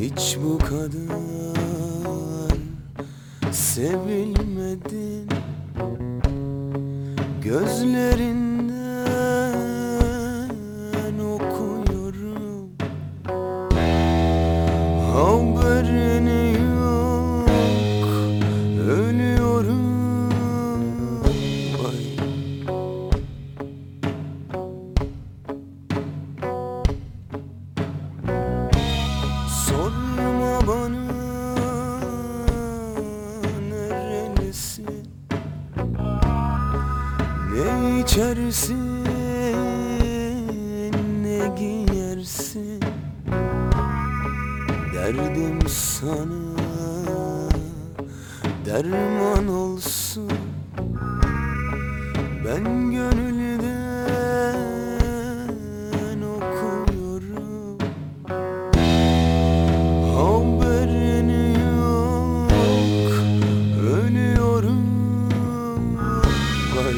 Hiç bu kadar sevilmedin. Gözlerinden içersin ne giyersin? Derdim sana derman olsun. Ben gönülden okuyorum. Haberin yok Ölüyorum. Vay